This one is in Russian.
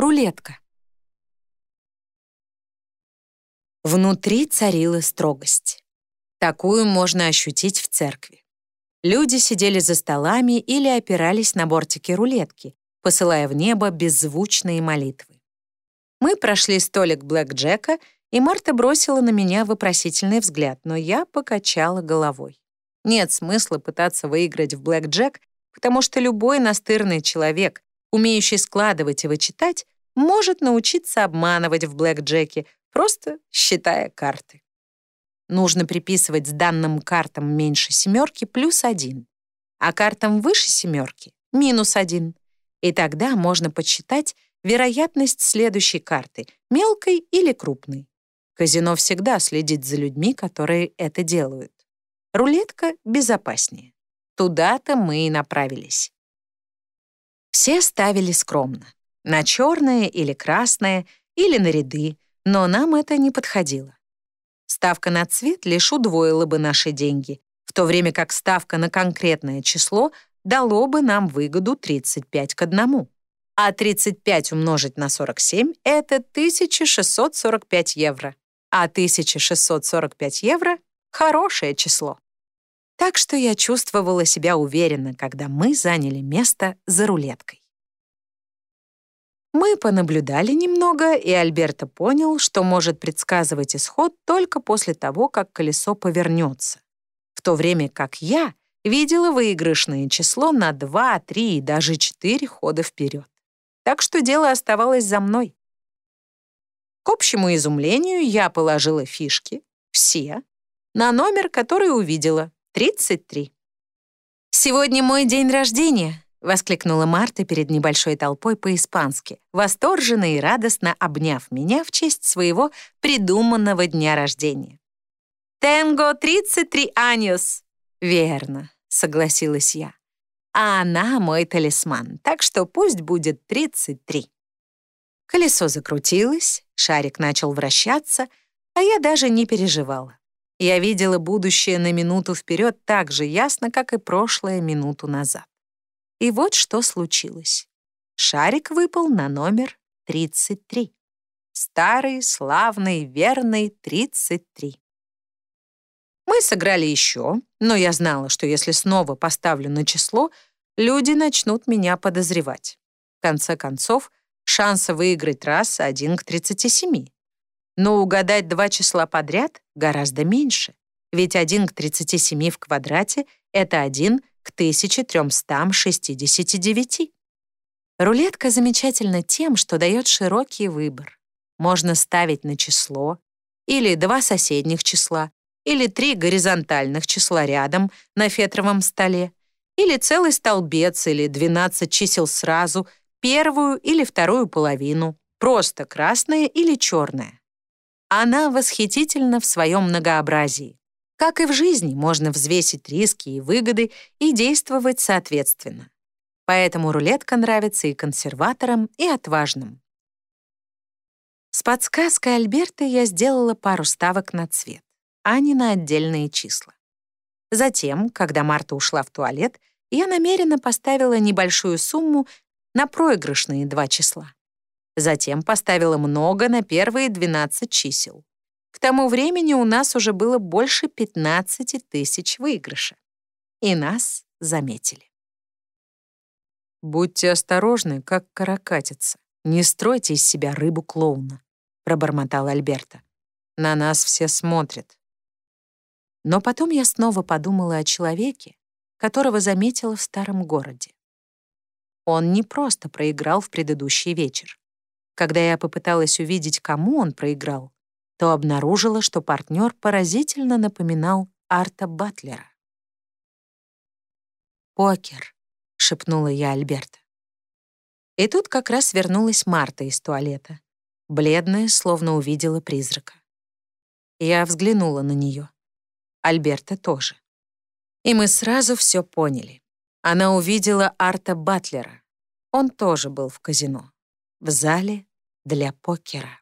Рулетка. Внутри царила строгость. Такую можно ощутить в церкви. Люди сидели за столами или опирались на бортики рулетки, посылая в небо беззвучные молитвы. Мы прошли столик Блэк Джека, и Марта бросила на меня вопросительный взгляд, но я покачала головой. Нет смысла пытаться выиграть в Блэк Джек, потому что любой настырный человек, умеющий складывать и вычитать, может научиться обманывать в блэкджеке, просто считая карты. Нужно приписывать с данным картам меньше семерки плюс один, а картам выше семерки — минус один. И тогда можно подсчитать вероятность следующей карты, мелкой или крупной. Казино всегда следит за людьми, которые это делают. Рулетка безопаснее. Туда-то мы и направились. Все ставили скромно. На черное или красное, или на ряды, но нам это не подходило. Ставка на цвет лишь удвоила бы наши деньги, в то время как ставка на конкретное число дало бы нам выгоду 35 к 1. А 35 умножить на 47 — это 1645 евро. А 1645 евро — хорошее число. Так что я чувствовала себя уверенно, когда мы заняли место за рулеткой. Мы понаблюдали немного, и Альберто понял, что может предсказывать исход только после того, как колесо повернется. В то время как я видела выигрышное число на 2, 3 и даже 4 хода вперед. Так что дело оставалось за мной. К общему изумлению я положила фишки, все, на номер, который увидела, 33. «Сегодня мой день рождения», — воскликнула Марта перед небольшой толпой по-испански, восторженно и радостно обняв меня в честь своего придуманного дня рождения. «Тенго 33 años!» «Верно», — согласилась я. «А она мой талисман, так что пусть будет 33». Колесо закрутилось, шарик начал вращаться, а я даже не переживала. Я видела будущее на минуту вперед так же ясно, как и прошлое минуту назад. И вот что случилось. Шарик выпал на номер 33. Старый, славный, верный 33. Мы сыграли еще, но я знала, что если снова поставлю на число, люди начнут меня подозревать. В конце концов, шанса выиграть раз один к 37. Но угадать два числа подряд гораздо меньше, ведь 1 к 37 в квадрате — это 1 к 1369. Рулетка замечательна тем, что дает широкий выбор. Можно ставить на число, или два соседних числа, или три горизонтальных числа рядом на фетровом столе, или целый столбец, или 12 чисел сразу, первую или вторую половину, просто красное или черное. Она восхитительна в своем многообразии. Как и в жизни, можно взвесить риски и выгоды и действовать соответственно. Поэтому рулетка нравится и консерваторам, и отважным. С подсказкой Альберта я сделала пару ставок на цвет, а не на отдельные числа. Затем, когда Марта ушла в туалет, я намеренно поставила небольшую сумму на проигрышные два числа. Затем поставила много на первые 12 чисел. К тому времени у нас уже было больше 15 тысяч выигрыша. И нас заметили. «Будьте осторожны, как каракатица. Не стройте из себя рыбу-клоуна», — пробормотал Альберта. «На нас все смотрят». Но потом я снова подумала о человеке, которого заметила в старом городе. Он не просто проиграл в предыдущий вечер. Когда я попыталась увидеть, кому он проиграл, то обнаружила, что партнер поразительно напоминал Арта Батлера. «Покер», — шепнула я Альберта. И тут как раз вернулась Марта из туалета, бледная, словно увидела призрака. Я взглянула на нее. Альберта тоже. И мы сразу все поняли. Она увидела Арта Батлера. Он тоже был в казино. В зале для покера.